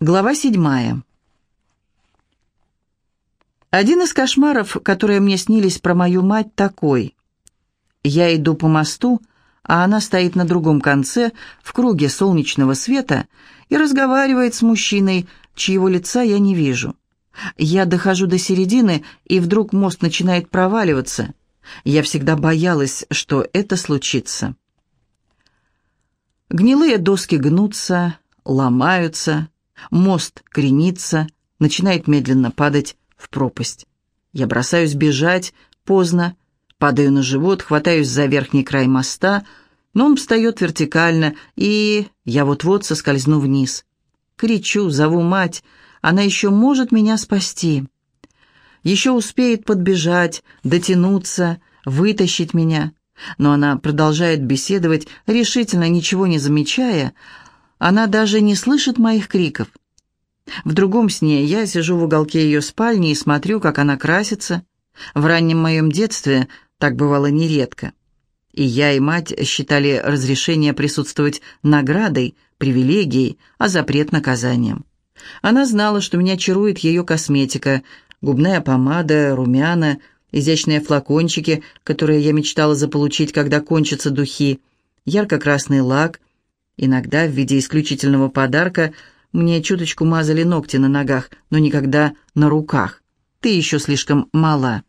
Глава седьмая. Один из кошмаров, которые мне снились про мою мать, такой. Я иду по мосту, а она стоит на другом конце, в круге солнечного света, и разговаривает с мужчиной, чьего лица я не вижу. Я дохожу до середины, и вдруг мост начинает проваливаться. Я всегда боялась, что это случится. Гнилые доски гнутся, ломаются, Мост кренится, начинает медленно падать в пропасть. Я бросаюсь бежать, поздно, падаю на живот, хватаюсь за верхний край моста, но он встает вертикально, и я вот-вот соскользну вниз. Кричу, зову мать, она еще может меня спасти. Еще успеет подбежать, дотянуться, вытащить меня. Но она продолжает беседовать, решительно ничего не замечая, она даже не слышит моих криков. В другом сне я сижу в уголке ее спальни и смотрю, как она красится. В раннем моем детстве так бывало нередко. И я, и мать считали разрешение присутствовать наградой, привилегией, а запрет наказанием. Она знала, что меня чарует ее косметика, губная помада, румяна, изящные флакончики, которые я мечтала заполучить, когда кончатся духи, ярко-красный лак, Иногда в виде исключительного подарка мне чуточку мазали ногти на ногах, но никогда на руках. Ты еще слишком мала.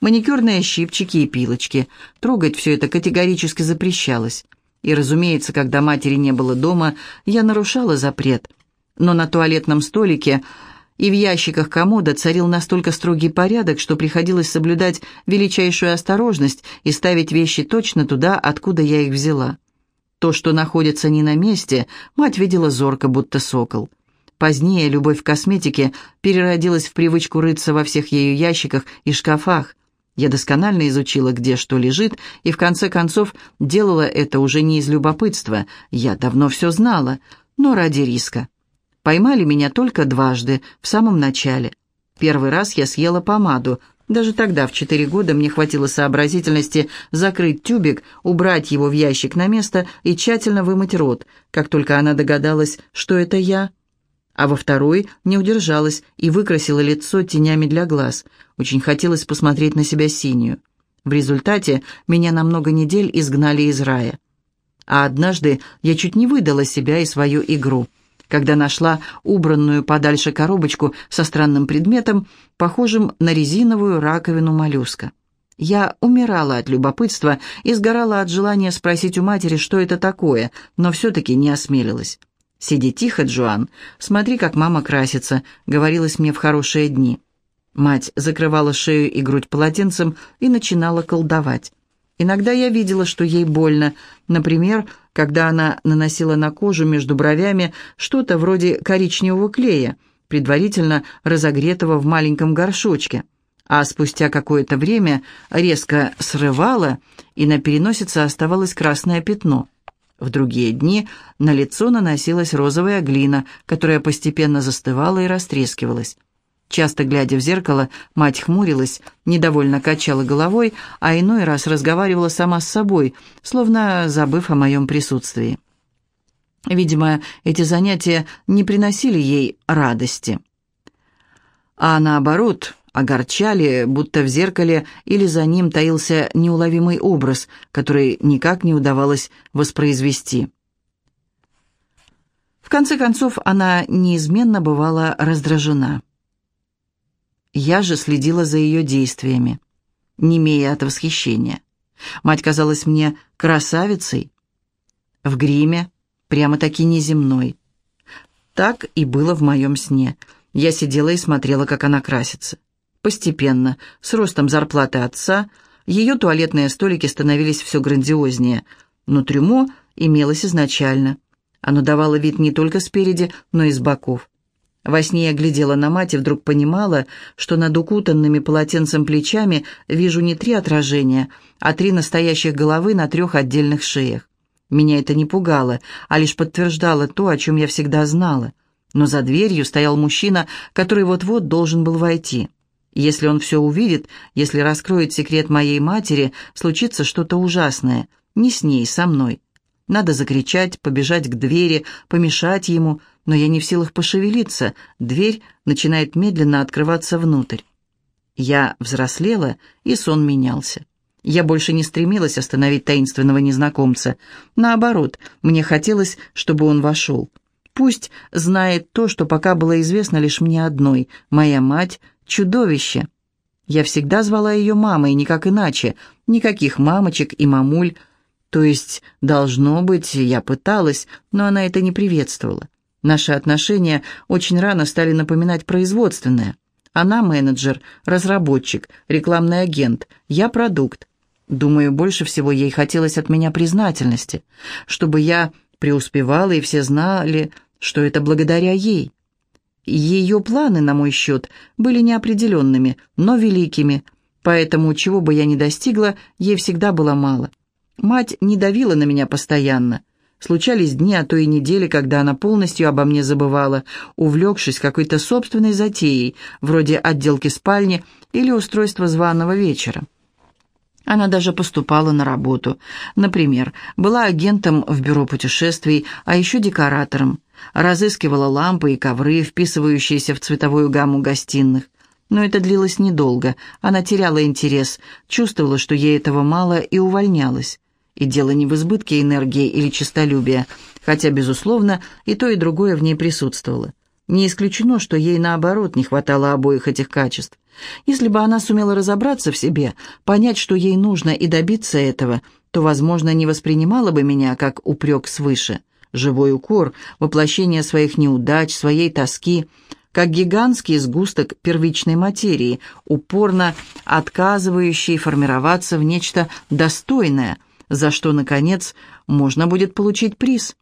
Маникюрные щипчики и пилочки. Трогать все это категорически запрещалось. И, разумеется, когда матери не было дома, я нарушала запрет. Но на туалетном столике и в ящиках комода царил настолько строгий порядок, что приходилось соблюдать величайшую осторожность и ставить вещи точно туда, откуда я их взяла. То, что находится не на месте, мать видела зорко, будто сокол. Позднее любовь к косметике переродилась в привычку рыться во всех ее ящиках и шкафах. Я досконально изучила, где что лежит, и в конце концов делала это уже не из любопытства. Я давно все знала, но ради риска. Поймали меня только дважды, в самом начале. Первый раз я съела помаду, даже тогда, в четыре года, мне хватило сообразительности закрыть тюбик, убрать его в ящик на место и тщательно вымыть рот, как только она догадалась, что это я. А во второй не удержалась и выкрасила лицо тенями для глаз. Очень хотелось посмотреть на себя синюю. В результате меня на много недель изгнали из рая. А однажды я чуть не выдала себя и свою игру – когда нашла убранную подальше коробочку со странным предметом, похожим на резиновую раковину моллюска. Я умирала от любопытства и сгорала от желания спросить у матери, что это такое, но все-таки не осмелилась. «Сиди тихо, Джоан, смотри, как мама красится», — говорилось мне в хорошие дни. Мать закрывала шею и грудь полотенцем и начинала колдовать. Иногда я видела, что ей больно, например, когда она наносила на кожу между бровями что-то вроде коричневого клея, предварительно разогретого в маленьком горшочке, а спустя какое-то время резко срывала, и на переносице оставалось красное пятно. В другие дни на лицо наносилась розовая глина, которая постепенно застывала и растрескивалась. Часто глядя в зеркало, мать хмурилась, недовольно качала головой, а иной раз разговаривала сама с собой, словно забыв о моем присутствии. Видимо, эти занятия не приносили ей радости. А наоборот, огорчали, будто в зеркале или за ним таился неуловимый образ, который никак не удавалось воспроизвести. В конце концов, она неизменно бывала раздражена. Я же следила за ее действиями, не имея от восхищения. Мать казалась мне красавицей, в гриме, прямо-таки неземной. Так и было в моем сне. Я сидела и смотрела, как она красится. Постепенно, с ростом зарплаты отца, ее туалетные столики становились все грандиознее, но трюмо имелось изначально. Оно давало вид не только спереди, но и с боков. Во сне я глядела на мать и вдруг понимала, что над укутанными полотенцем плечами вижу не три отражения, а три настоящих головы на трех отдельных шеях. Меня это не пугало, а лишь подтверждало то, о чем я всегда знала. Но за дверью стоял мужчина, который вот-вот должен был войти. Если он все увидит, если раскроет секрет моей матери, случится что-то ужасное. Не с ней, со мной. Надо закричать, побежать к двери, помешать ему — но я не в силах пошевелиться, дверь начинает медленно открываться внутрь. Я взрослела, и сон менялся. Я больше не стремилась остановить таинственного незнакомца. Наоборот, мне хотелось, чтобы он вошел. Пусть знает то, что пока было известно лишь мне одной. Моя мать — чудовище. Я всегда звала ее мамой, никак иначе. Никаких мамочек и мамуль. То есть, должно быть, я пыталась, но она это не приветствовала. Наши отношения очень рано стали напоминать производственное. Она менеджер, разработчик, рекламный агент, я продукт. Думаю, больше всего ей хотелось от меня признательности, чтобы я преуспевала, и все знали, что это благодаря ей. Ее планы, на мой счет, были неопределенными, но великими, поэтому, чего бы я ни достигла, ей всегда было мало. Мать не давила на меня постоянно. Случались дни, а то и недели, когда она полностью обо мне забывала, увлекшись какой-то собственной затеей, вроде отделки спальни или устройства званого вечера. Она даже поступала на работу. Например, была агентом в бюро путешествий, а еще декоратором. Разыскивала лампы и ковры, вписывающиеся в цветовую гамму гостиных. Но это длилось недолго. Она теряла интерес, чувствовала, что ей этого мало, и увольнялась. И дело не в избытке энергии или честолюбия, хотя, безусловно, и то, и другое в ней присутствовало. Не исключено, что ей, наоборот, не хватало обоих этих качеств. Если бы она сумела разобраться в себе, понять, что ей нужно, и добиться этого, то, возможно, не воспринимала бы меня как упрек свыше. Живой укор, воплощение своих неудач, своей тоски, как гигантский сгусток первичной материи, упорно отказывающий формироваться в нечто достойное – за что, наконец, можно будет получить приз.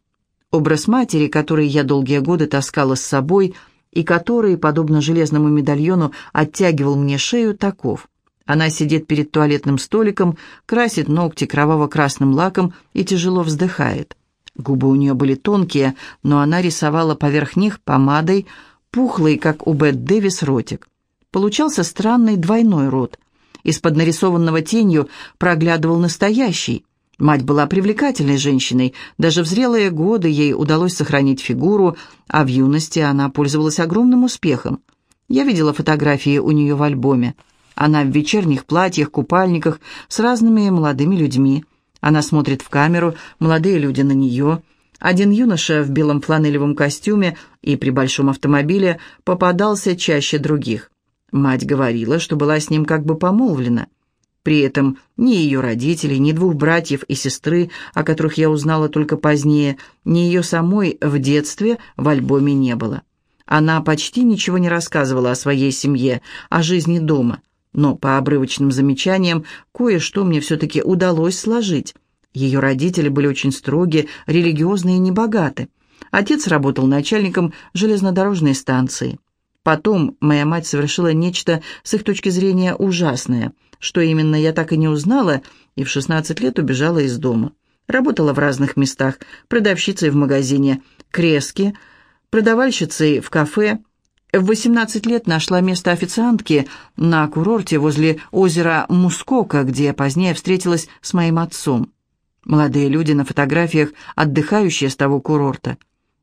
Образ матери, который я долгие годы таскала с собой и который, подобно железному медальону, оттягивал мне шею, таков. Она сидит перед туалетным столиком, красит ногти кроваво-красным лаком и тяжело вздыхает. Губы у нее были тонкие, но она рисовала поверх них помадой пухлый, как у Бет Дэвис, ротик. Получался странный двойной рот. Из-под нарисованного тенью проглядывал настоящий. Мать была привлекательной женщиной, даже в зрелые годы ей удалось сохранить фигуру, а в юности она пользовалась огромным успехом. Я видела фотографии у нее в альбоме. Она в вечерних платьях, купальниках, с разными молодыми людьми. Она смотрит в камеру, молодые люди на нее. Один юноша в белом фланелевом костюме и при большом автомобиле попадался чаще других. Мать говорила, что была с ним как бы помолвлена – при этом ни ее родителей, ни двух братьев и сестры, о которых я узнала только позднее, ни ее самой в детстве в альбоме не было. Она почти ничего не рассказывала о своей семье, о жизни дома. Но по обрывочным замечаниям кое-что мне все-таки удалось сложить. Ее родители были очень строги, религиозные и небогаты. Отец работал начальником железнодорожной станции. Потом моя мать совершила нечто, с их точки зрения, ужасное – что именно, я так и не узнала, и в 16 лет убежала из дома. Работала в разных местах, продавщицей в магазине «Крески», продавальщицей в кафе. В 18 лет нашла место официантки на курорте возле озера Мускока, где позднее встретилась с моим отцом. Молодые люди на фотографиях, отдыхающие с того курорта.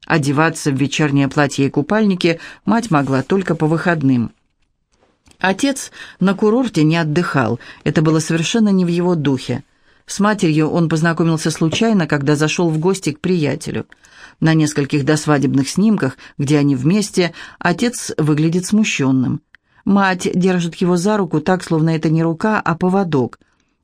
Одеваться в вечернее платье и купальники мать могла только по выходным. Отец на курорте не отдыхал, это было совершенно не в его духе. С матерью он познакомился случайно, когда зашел в гости к приятелю. На нескольких досвадебных снимках, где они вместе, отец выглядит смущенным. Мать держит его за руку так, словно это не рука, а поводок.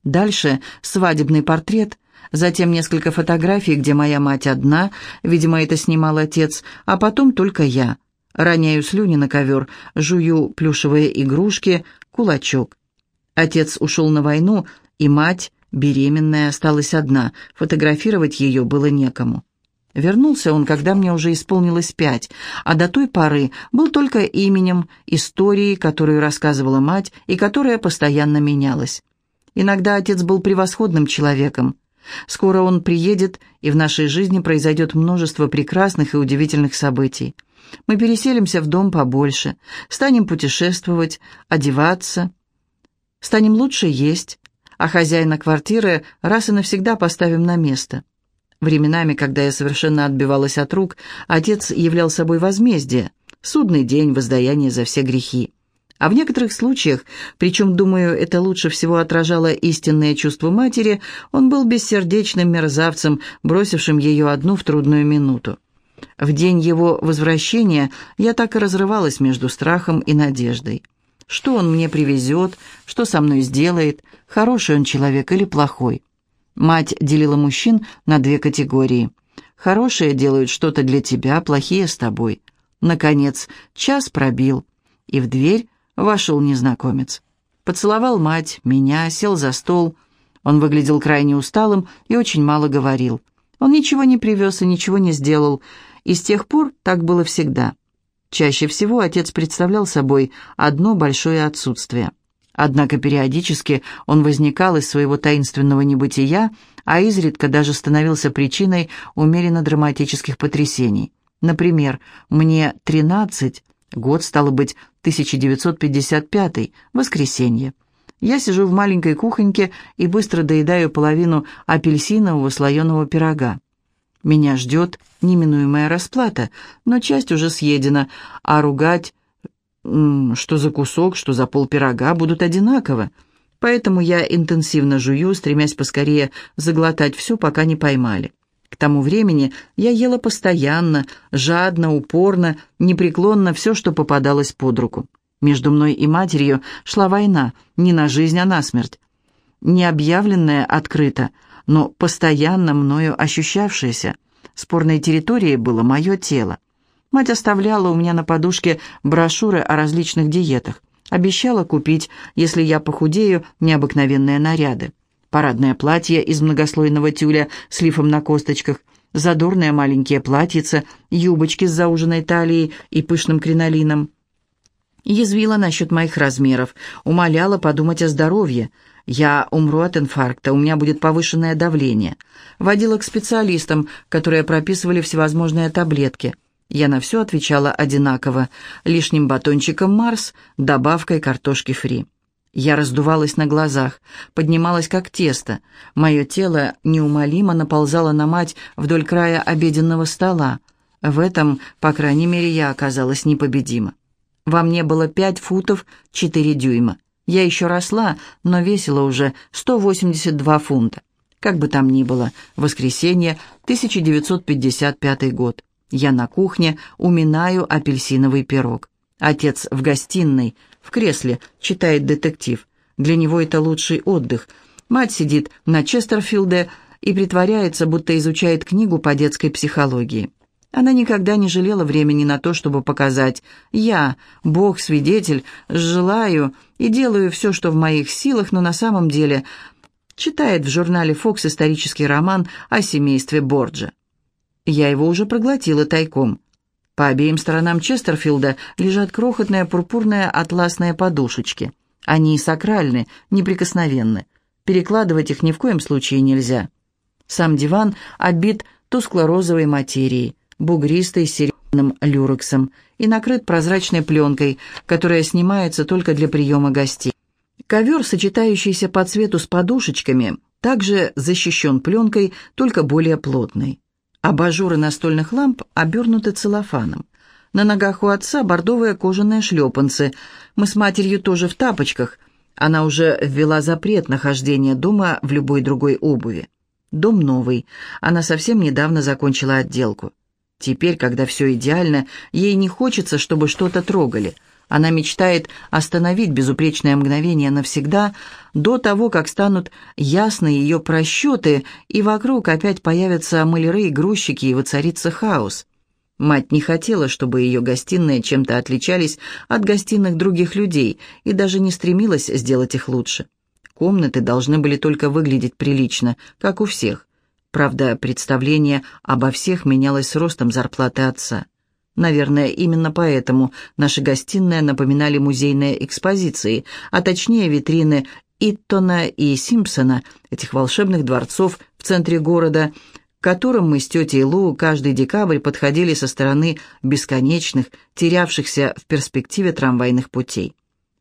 Дальше свадебный портрет, затем несколько фотографий, где моя мать одна, видимо, это снимал отец, а потом только я. Роняю слюни на ковер, жую плюшевые игрушки, кулачок. Отец ушел на войну, и мать, беременная, осталась одна. Фотографировать ее было некому. Вернулся он, когда мне уже исполнилось пять, а до той поры был только именем, историей, которую рассказывала мать и которая постоянно менялась. Иногда отец был превосходным человеком. Скоро он приедет, и в нашей жизни произойдет множество прекрасных и удивительных событий. Мы переселимся в дом побольше, станем путешествовать, одеваться, станем лучше есть, а хозяина квартиры раз и навсегда поставим на место. Временами, когда я совершенно отбивалась от рук, отец являл собой возмездие, судный день, воздаяние за все грехи. А в некоторых случаях, причем, думаю, это лучше всего отражало истинное чувство матери, он был бессердечным мерзавцем, бросившим ее одну в трудную минуту. В день его возвращения я так и разрывалась между страхом и надеждой. Что он мне привезет, что со мной сделает, хороший он человек или плохой. Мать делила мужчин на две категории. Хорошие делают что-то для тебя, плохие с тобой. Наконец, час пробил, и в дверь вошел незнакомец. Поцеловал мать, меня, сел за стол. Он выглядел крайне усталым и очень мало говорил. Он ничего не привез и ничего не сделал, и с тех пор так было всегда. Чаще всего отец представлял собой одно большое отсутствие. Однако периодически он возникал из своего таинственного небытия, а изредка даже становился причиной умеренно драматических потрясений. Например, мне 13, год стало быть 1955, воскресенье. Я сижу в маленькой кухоньке и быстро доедаю половину апельсинового слоеного пирога. Меня ждет неминуемая расплата, но часть уже съедена, а ругать, что за кусок, что за пол пирога, будут одинаково. Поэтому я интенсивно жую, стремясь поскорее заглотать все, пока не поймали. К тому времени я ела постоянно, жадно, упорно, непреклонно все, что попадалось под руку. Между мной и матерью шла война, не на жизнь, а на смерть. Не объявленная открыто, но постоянно мною ощущавшееся. Спорной территорией было мое тело. Мать оставляла у меня на подушке брошюры о различных диетах. Обещала купить, если я похудею, необыкновенные наряды. Парадное платье из многослойного тюля с лифом на косточках, задорные маленькие платьица, юбочки с зауженной талией и пышным кринолином. Язвила насчет моих размеров, умоляла подумать о здоровье – я умру от инфаркта, у меня будет повышенное давление. Водила к специалистам, которые прописывали всевозможные таблетки. Я на все отвечала одинаково. Лишним батончиком Марс, добавкой картошки фри. Я раздувалась на глазах, поднималась как тесто. Мое тело неумолимо наползало на мать вдоль края обеденного стола. В этом, по крайней мере, я оказалась непобедима. Во мне было пять футов четыре дюйма. Я еще росла, но весила уже 182 фунта. Как бы там ни было, воскресенье, 1955 год. Я на кухне уминаю апельсиновый пирог. Отец в гостиной, в кресле, читает детектив. Для него это лучший отдых. Мать сидит на Честерфилде и притворяется, будто изучает книгу по детской психологии. Она никогда не жалела времени на то, чтобы показать «Я, Бог-свидетель, желаю и делаю все, что в моих силах, но на самом деле...» Читает в журнале «Фокс» исторический роман о семействе Борджа. Я его уже проглотила тайком. По обеим сторонам Честерфилда лежат крохотные пурпурные атласные подушечки. Они сакральны, неприкосновенны. Перекладывать их ни в коем случае нельзя. Сам диван обит тускло-розовой материей бугристый с серебряным люрексом и накрыт прозрачной пленкой, которая снимается только для приема гостей. Ковер, сочетающийся по цвету с подушечками, также защищен пленкой, только более плотной. Абажуры настольных ламп обернуты целлофаном. На ногах у отца бордовые кожаные шлепанцы. Мы с матерью тоже в тапочках. Она уже ввела запрет на хождение дома в любой другой обуви. Дом новый. Она совсем недавно закончила отделку. Теперь, когда все идеально, ей не хочется, чтобы что-то трогали. Она мечтает остановить безупречное мгновение навсегда, до того, как станут ясны ее просчеты, и вокруг опять появятся маляры и грузчики, и воцарится хаос. Мать не хотела, чтобы ее гостиные чем-то отличались от гостиных других людей, и даже не стремилась сделать их лучше. Комнаты должны были только выглядеть прилично, как у всех. Правда, представление обо всех менялось с ростом зарплаты отца. Наверное, именно поэтому наши гостиные напоминали музейные экспозиции, а точнее витрины Иттона и Симпсона, этих волшебных дворцов в центре города, к которым мы с тетей Лу каждый декабрь подходили со стороны бесконечных, терявшихся в перспективе трамвайных путей.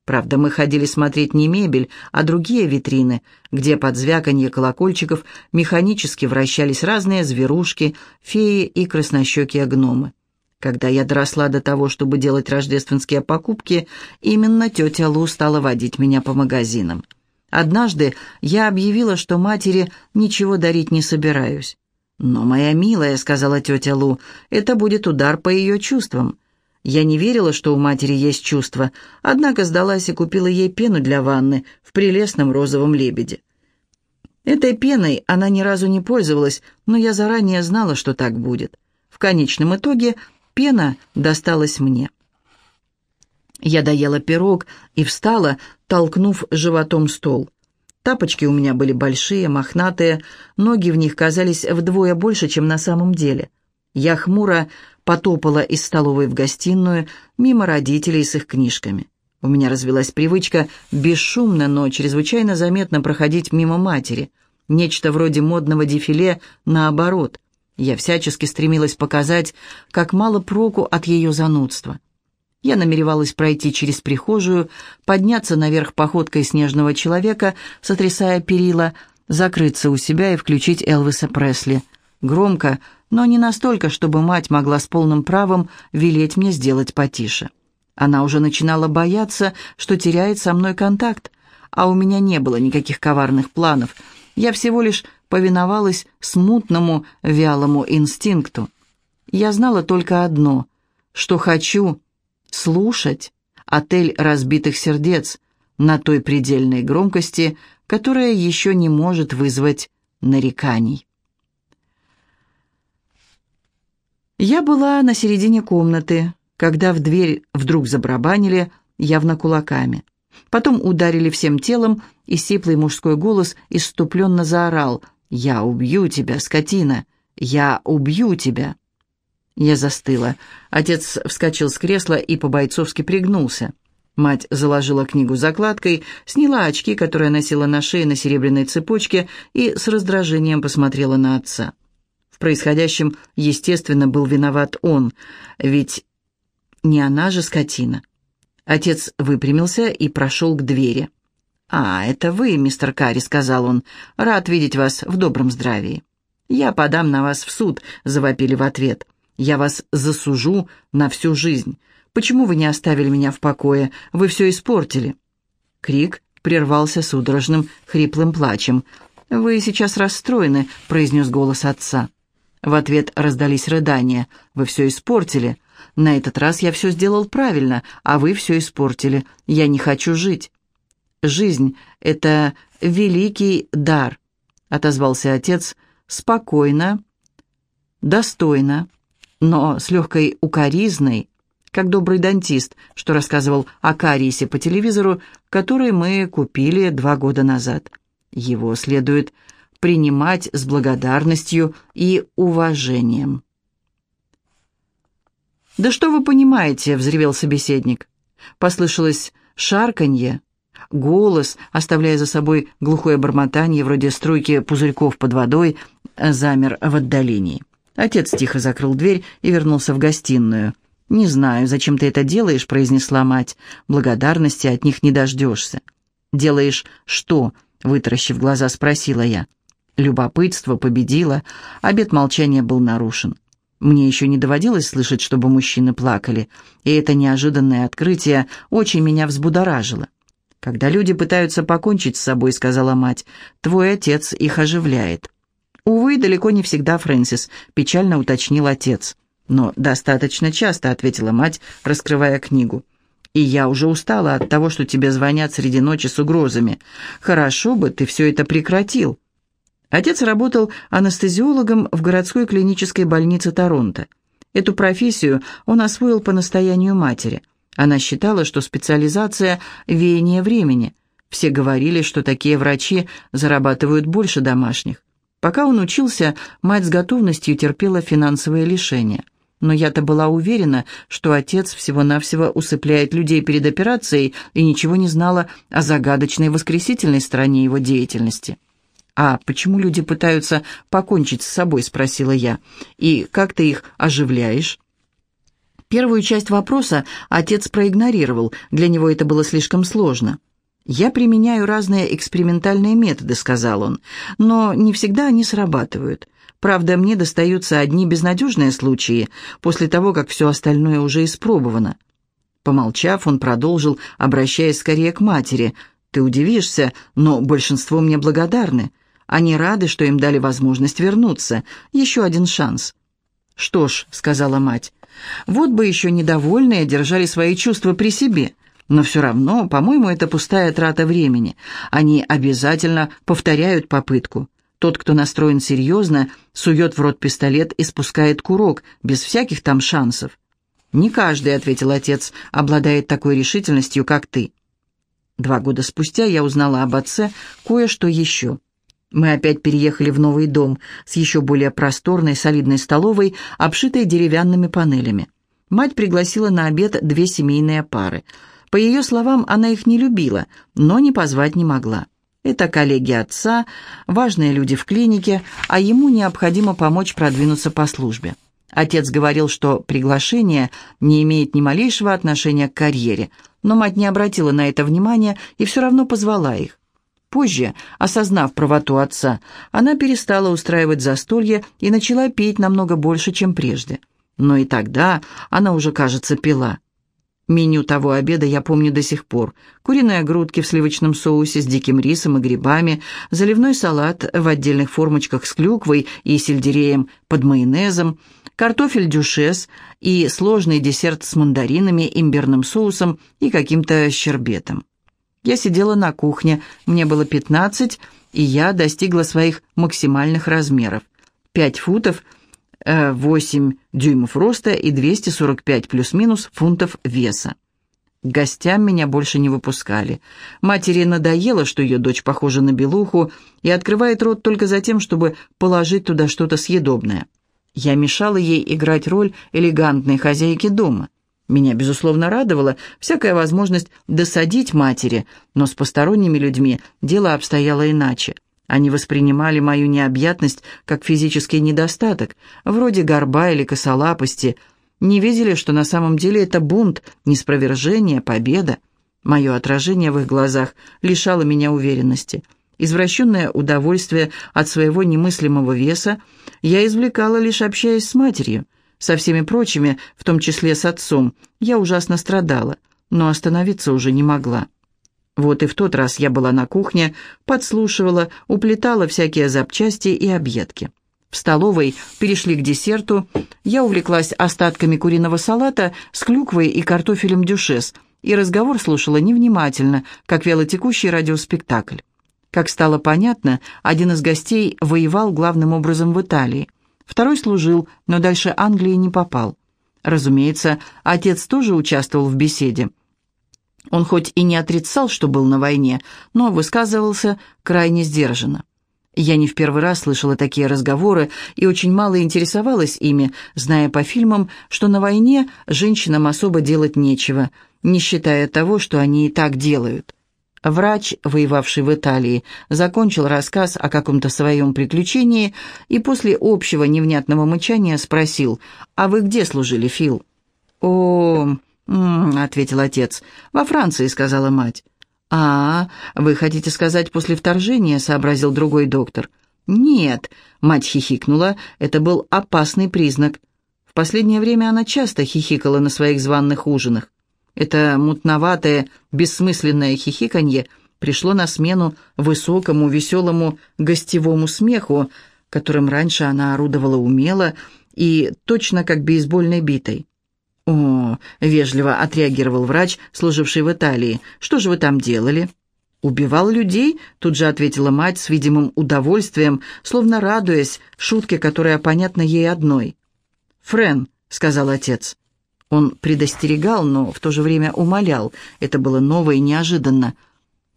Правда, мы ходили смотреть не мебель, а другие витрины, где под звяканье колокольчиков механически вращались разные зверушки, феи и краснощекие гномы. Когда я доросла до того, чтобы делать рождественские покупки, именно тетя Лу стала водить меня по магазинам. Однажды я объявила, что матери ничего дарить не собираюсь. «Но, моя милая», — сказала тетя Лу, — «это будет удар по ее чувствам. Я не верила, что у матери есть чувства, однако сдалась и купила ей пену для ванны в прелестном розовом лебеде. Этой пеной она ни разу не пользовалась, но я заранее знала, что так будет. В конечном итоге пена досталась мне. Я доела пирог и встала, толкнув животом стол. Тапочки у меня были большие, мохнатые, ноги в них казались вдвое больше, чем на самом деле. Я хмуро потопала из столовой в гостиную, мимо родителей с их книжками. У меня развелась привычка бесшумно, но чрезвычайно заметно проходить мимо матери. Нечто вроде модного дефиле наоборот. Я всячески стремилась показать, как мало проку от ее занудства. Я намеревалась пройти через прихожую, подняться наверх походкой снежного человека, сотрясая перила, закрыться у себя и включить Элвиса Пресли. Громко, но не настолько, чтобы мать могла с полным правом велеть мне сделать потише. Она уже начинала бояться, что теряет со мной контакт, а у меня не было никаких коварных планов. Я всего лишь повиновалась смутному, вялому инстинкту. Я знала только одно, что хочу слушать «Отель разбитых сердец» на той предельной громкости, которая еще не может вызвать нареканий. Я была на середине комнаты, когда в дверь вдруг забрабанили, явно кулаками. Потом ударили всем телом, и сиплый мужской голос иступленно заорал «Я убью тебя, скотина! Я убью тебя!» Я застыла. Отец вскочил с кресла и по-бойцовски пригнулся. Мать заложила книгу закладкой, сняла очки, которые носила на шее на серебряной цепочке, и с раздражением посмотрела на отца. В происходящем, естественно, был виноват он, ведь не она же скотина. Отец выпрямился и прошел к двери. «А, это вы, мистер Карри», — сказал он. «Рад видеть вас в добром здравии». «Я подам на вас в суд», — завопили в ответ. «Я вас засужу на всю жизнь. Почему вы не оставили меня в покое? Вы все испортили». Крик прервался судорожным, хриплым плачем. «Вы сейчас расстроены», — произнес голос отца. В ответ раздались рыдания. «Вы все испортили. На этот раз я все сделал правильно, а вы все испортили. Я не хочу жить». «Жизнь — это великий дар», — отозвался отец, спокойно, достойно, но с легкой укоризной, как добрый дантист, что рассказывал о кариесе по телевизору, который мы купили два года назад. Его следует принимать с благодарностью и уважением. «Да что вы понимаете?» — взревел собеседник. Послышалось шарканье, голос, оставляя за собой глухое бормотание, вроде струйки пузырьков под водой, замер в отдалении. Отец тихо закрыл дверь и вернулся в гостиную. «Не знаю, зачем ты это делаешь», — произнесла мать. «Благодарности от них не дождешься». «Делаешь что?» — вытаращив глаза, спросила я. Любопытство победило, обет молчания был нарушен. Мне еще не доводилось слышать, чтобы мужчины плакали, и это неожиданное открытие очень меня взбудоражило. «Когда люди пытаются покончить с собой», — сказала мать, — «твой отец их оживляет». «Увы, далеко не всегда, Фрэнсис», — печально уточнил отец. «Но достаточно часто», — ответила мать, раскрывая книгу. «И я уже устала от того, что тебе звонят среди ночи с угрозами. Хорошо бы ты все это прекратил». Отец работал анестезиологом в городской клинической больнице Торонто. Эту профессию он освоил по настоянию матери. Она считала, что специализация – веяние времени. Все говорили, что такие врачи зарабатывают больше домашних. Пока он учился, мать с готовностью терпела финансовые лишения. Но я-то была уверена, что отец всего-навсего усыпляет людей перед операцией и ничего не знала о загадочной воскресительной стороне его деятельности. «А почему люди пытаются покончить с собой?» — спросила я. «И как ты их оживляешь?» Первую часть вопроса отец проигнорировал, для него это было слишком сложно. «Я применяю разные экспериментальные методы», — сказал он, — «но не всегда они срабатывают. Правда, мне достаются одни безнадежные случаи, после того, как все остальное уже испробовано». Помолчав, он продолжил, обращаясь скорее к матери. «Ты удивишься, но большинство мне благодарны. Они рады, что им дали возможность вернуться. Еще один шанс». «Что ж», — сказала мать, — «вот бы еще недовольные держали свои чувства при себе». Но все равно, по-моему, это пустая трата времени. Они обязательно повторяют попытку. Тот, кто настроен серьезно, сует в рот пистолет и спускает курок, без всяких там шансов. «Не каждый», — ответил отец, — «обладает такой решительностью, как ты». Два года спустя я узнала об отце кое-что еще. Мы опять переехали в новый дом с еще более просторной, солидной столовой, обшитой деревянными панелями. Мать пригласила на обед две семейные пары. По ее словам, она их не любила, но не позвать не могла. Это коллеги отца, важные люди в клинике, а ему необходимо помочь продвинуться по службе. Отец говорил, что приглашение не имеет ни малейшего отношения к карьере, но мать не обратила на это внимания и все равно позвала их. Позже, осознав правоту отца, она перестала устраивать застолье и начала петь намного больше, чем прежде. Но и тогда она уже, кажется, пила. Меню того обеда я помню до сих пор. Куриные грудки в сливочном соусе с диким рисом и грибами, заливной салат в отдельных формочках с клюквой и сельдереем под майонезом, картофель дюшес и сложный десерт с мандаринами, имбирным соусом и каким-то щербетом. Я сидела на кухне, мне было 15, и я достигла своих максимальных размеров. 5 футов, 8 э, дюймов роста и 245 плюс-минус фунтов веса. К гостям меня больше не выпускали. Матери надоело, что ее дочь похожа на белуху и открывает рот только за тем, чтобы положить туда что-то съедобное. Я мешала ей играть роль элегантной хозяйки дома. Меня, безусловно, радовала всякая возможность досадить матери, но с посторонними людьми дело обстояло иначе. Они воспринимали мою необъятность как физический недостаток, вроде горба или косолапости, не видели, что на самом деле это бунт, неспровержение, победа. Мое отражение в их глазах лишало меня уверенности. Извращенное удовольствие от своего немыслимого веса я извлекала, лишь общаясь с матерью. Со всеми прочими, в том числе с отцом, я ужасно страдала, но остановиться уже не могла. Вот и в тот раз я была на кухне, подслушивала, уплетала всякие запчасти и объедки. В столовой перешли к десерту. Я увлеклась остатками куриного салата с клюквой и картофелем дюшес, и разговор слушала невнимательно, как велотекущий радиоспектакль. Как стало понятно, один из гостей воевал главным образом в Италии. Второй служил, но дальше Англии не попал. Разумеется, отец тоже участвовал в беседе. Он хоть и не отрицал, что был на войне, но высказывался крайне сдержанно. Я не в первый раз слышала такие разговоры и очень мало интересовалась ими, зная по фильмам, что на войне женщинам особо делать нечего, не считая того, что они и так делают. Врач, воевавший в Италии, закончил рассказ о каком-то своем приключении и после общего невнятного мычания спросил, «А вы где служили, Фил?» «О, — ответил отец. «Во Франции», — сказала мать. «А, вы хотите сказать после вторжения?» — сообразил другой доктор. «Нет», — мать хихикнула, — «это был опасный признак». В последнее время она часто хихикала на своих званных ужинах. Это мутноватое, бессмысленное хихиканье пришло на смену высокому, веселому, гостевому смеху, которым раньше она орудовала умело и точно как бейсбольной битой. «О», — вежливо отреагировал врач, служивший в Италии, — «что же вы там делали?» «Убивал людей?» — тут же ответила мать с видимым удовольствием, словно радуясь шутке, которая понятна ей одной. «Френ», — сказал отец. Он предостерегал, но в то же время умолял. Это было ново и неожиданно.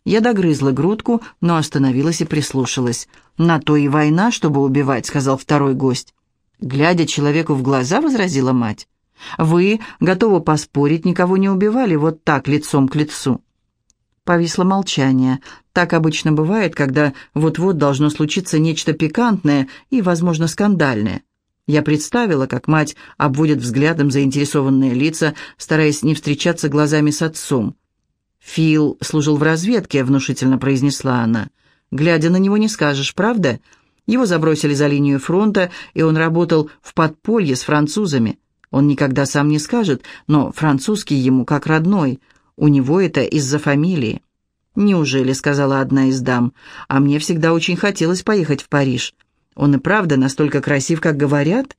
Я догрызла грудку, но остановилась и прислушалась. «На то и война, чтобы убивать», — сказал второй гость. Глядя человеку в глаза, возразила мать. «Вы, готовы поспорить, никого не убивали вот так, лицом к лицу?» Повисло молчание. Так обычно бывает, когда вот-вот должно случиться нечто пикантное и, возможно, скандальное. Я представила, как мать обводит взглядом заинтересованные лица, стараясь не встречаться глазами с отцом. «Фил служил в разведке», — внушительно произнесла она. «Глядя на него, не скажешь, правда? Его забросили за линию фронта, и он работал в подполье с французами. Он никогда сам не скажет, но французский ему как родной. У него это из-за фамилии». «Неужели?» — сказала одна из дам. «А мне всегда очень хотелось поехать в Париж. Он и правда настолько красив, как говорят?»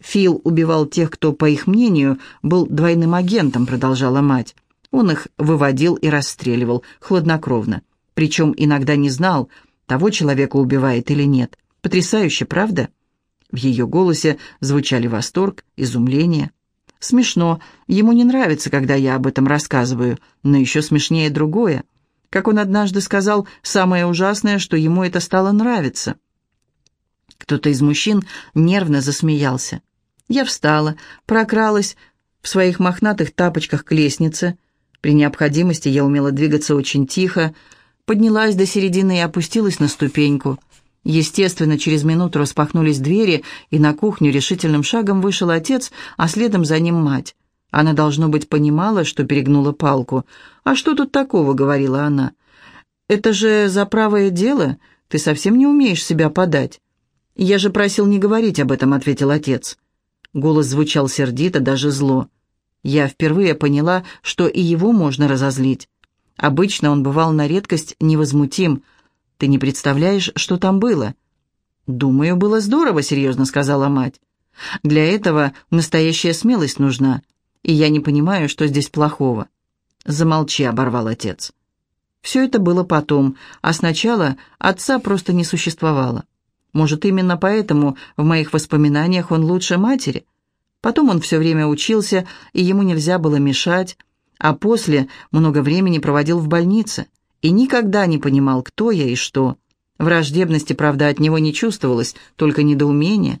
«Фил убивал тех, кто, по их мнению, был двойным агентом», — продолжала мать. Он их выводил и расстреливал, хладнокровно. Причем иногда не знал, того человека убивает или нет. Потрясающе, правда? В ее голосе звучали восторг, изумление. Смешно, ему не нравится, когда я об этом рассказываю, но еще смешнее другое. Как он однажды сказал, самое ужасное, что ему это стало нравиться. Кто-то из мужчин нервно засмеялся. Я встала, прокралась в своих мохнатых тапочках к лестнице. При необходимости я умела двигаться очень тихо, поднялась до середины и опустилась на ступеньку. Естественно, через минуту распахнулись двери, и на кухню решительным шагом вышел отец, а следом за ним мать. Она, должно быть, понимала, что перегнула палку. «А что тут такого?» — говорила она. «Это же за правое дело. Ты совсем не умеешь себя подать». «Я же просил не говорить об этом», — ответил отец. Голос звучал сердито, даже зло. Я впервые поняла, что и его можно разозлить. Обычно он бывал на редкость невозмутим. «Ты не представляешь, что там было?» «Думаю, было здорово», — серьезно сказала мать. «Для этого настоящая смелость нужна, и я не понимаю, что здесь плохого». «Замолчи», — оборвал отец. Все это было потом, а сначала отца просто не существовало. Может, именно поэтому в моих воспоминаниях он лучше матери. Потом он все время учился, и ему нельзя было мешать, а после много времени проводил в больнице и никогда не понимал, кто я и что. Враждебности, правда, от него не чувствовалось, только недоумение.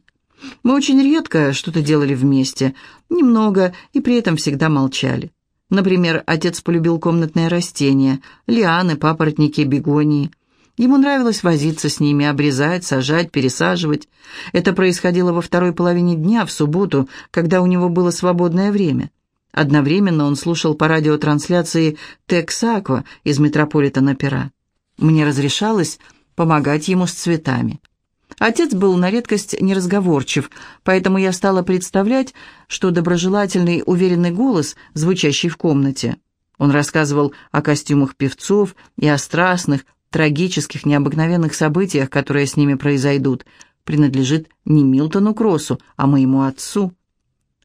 Мы очень редко что-то делали вместе, немного, и при этом всегда молчали. Например, отец полюбил комнатные растения, лианы, папоротники, бегонии – Ему нравилось возиться с ними, обрезать, сажать, пересаживать. Это происходило во второй половине дня, в субботу, когда у него было свободное время. Одновременно он слушал по радиотрансляции «Тексаква» из метрополитена Пера. Мне разрешалось помогать ему с цветами. Отец был на редкость неразговорчив, поэтому я стала представлять, что доброжелательный, уверенный голос, звучащий в комнате. Он рассказывал о костюмах певцов и о страстных, трагических, необыкновенных событиях, которые с ними произойдут, принадлежит не Милтону Кроссу, а моему отцу.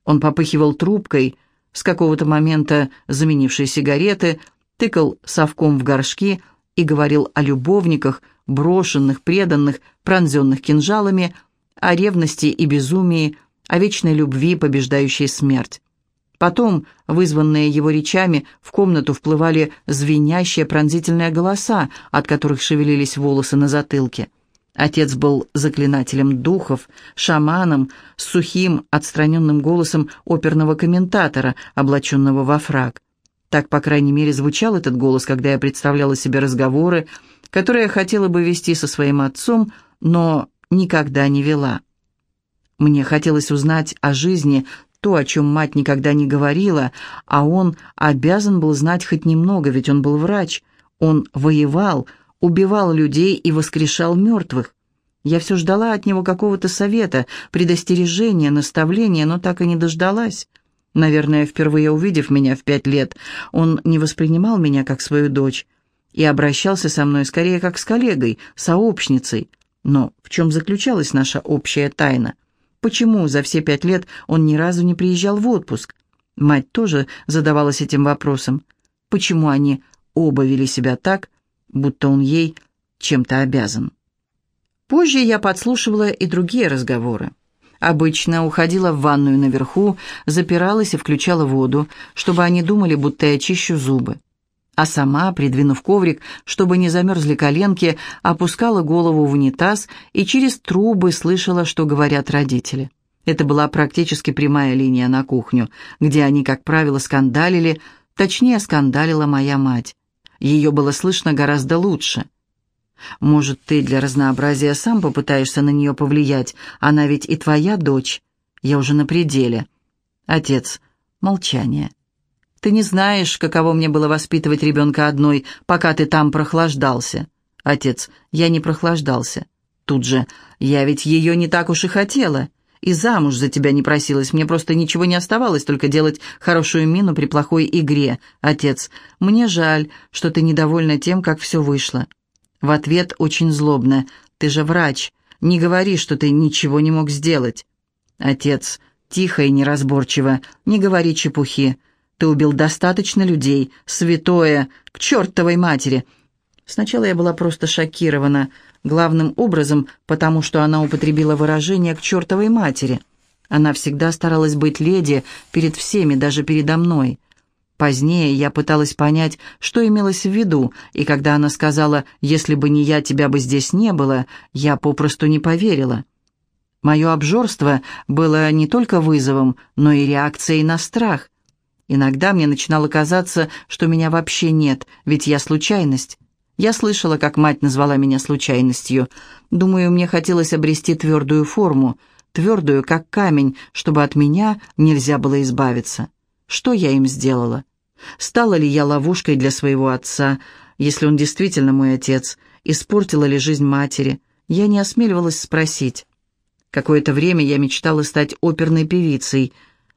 Он попыхивал трубкой, с какого-то момента заменившей сигареты, тыкал совком в горшки и говорил о любовниках, брошенных, преданных, пронзенных кинжалами, о ревности и безумии, о вечной любви, побеждающей смерть. Потом, вызванные его речами, в комнату вплывали звенящие пронзительные голоса, от которых шевелились волосы на затылке. Отец был заклинателем духов, шаманом, с сухим, отстраненным голосом оперного комментатора, облаченного во фраг. Так, по крайней мере, звучал этот голос, когда я представляла себе разговоры, которые я хотела бы вести со своим отцом, но никогда не вела. Мне хотелось узнать о жизни то, о чем мать никогда не говорила, а он обязан был знать хоть немного, ведь он был врач. Он воевал, убивал людей и воскрешал мертвых. Я все ждала от него какого-то совета, предостережения, наставления, но так и не дождалась. Наверное, впервые увидев меня в пять лет, он не воспринимал меня как свою дочь и обращался со мной скорее как с коллегой, сообщницей. Но в чем заключалась наша общая тайна? Почему за все пять лет он ни разу не приезжал в отпуск? Мать тоже задавалась этим вопросом. Почему они оба вели себя так, будто он ей чем-то обязан? Позже я подслушивала и другие разговоры. Обычно уходила в ванную наверху, запиралась и включала воду, чтобы они думали, будто я чищу зубы а сама, придвинув коврик, чтобы не замерзли коленки, опускала голову в унитаз и через трубы слышала, что говорят родители. Это была практически прямая линия на кухню, где они, как правило, скандалили, точнее, скандалила моя мать. Ее было слышно гораздо лучше. Может, ты для разнообразия сам попытаешься на нее повлиять? Она ведь и твоя дочь. Я уже на пределе. Отец. Молчание. Ты не знаешь, каково мне было воспитывать ребенка одной, пока ты там прохлаждался. Отец. Я не прохлаждался. Тут же. Я ведь ее не так уж и хотела. И замуж за тебя не просилась. Мне просто ничего не оставалось, только делать хорошую мину при плохой игре. Отец. Мне жаль, что ты недовольна тем, как все вышло. В ответ очень злобно. «Ты же врач. Не говори, что ты ничего не мог сделать». Отец, тихо и неразборчиво, не говори чепухи. Ты убил достаточно людей, святое, к чертовой матери. Сначала я была просто шокирована, главным образом, потому что она употребила выражение «к чертовой матери». Она всегда старалась быть леди перед всеми, даже передо мной. Позднее я пыталась понять, что имелось в виду, и когда она сказала «если бы не я, тебя бы здесь не было», я попросту не поверила. Мое обжорство было не только вызовом, но и реакцией на страх. Иногда мне начинало казаться, что меня вообще нет, ведь я случайность. Я слышала, как мать назвала меня случайностью. Думаю, мне хотелось обрести твердую форму, твердую, как камень, чтобы от меня нельзя было избавиться. Что я им сделала? Стала ли я ловушкой для своего отца, если он действительно мой отец? Испортила ли жизнь матери? Я не осмеливалась спросить. Какое-то время я мечтала стать оперной певицей.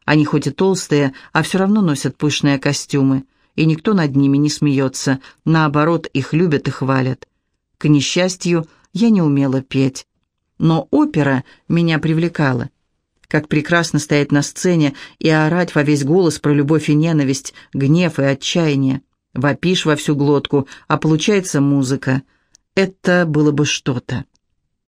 Они хоть и толстые, а все равно носят пышные костюмы, и никто над ними не смеется, наоборот, их любят и хвалят. К несчастью, я не умела петь. Но опера меня привлекала. Как прекрасно стоять на сцене и орать во весь голос про любовь и ненависть, гнев и отчаяние. Вопишь во всю глотку, а получается музыка. Это было бы что-то.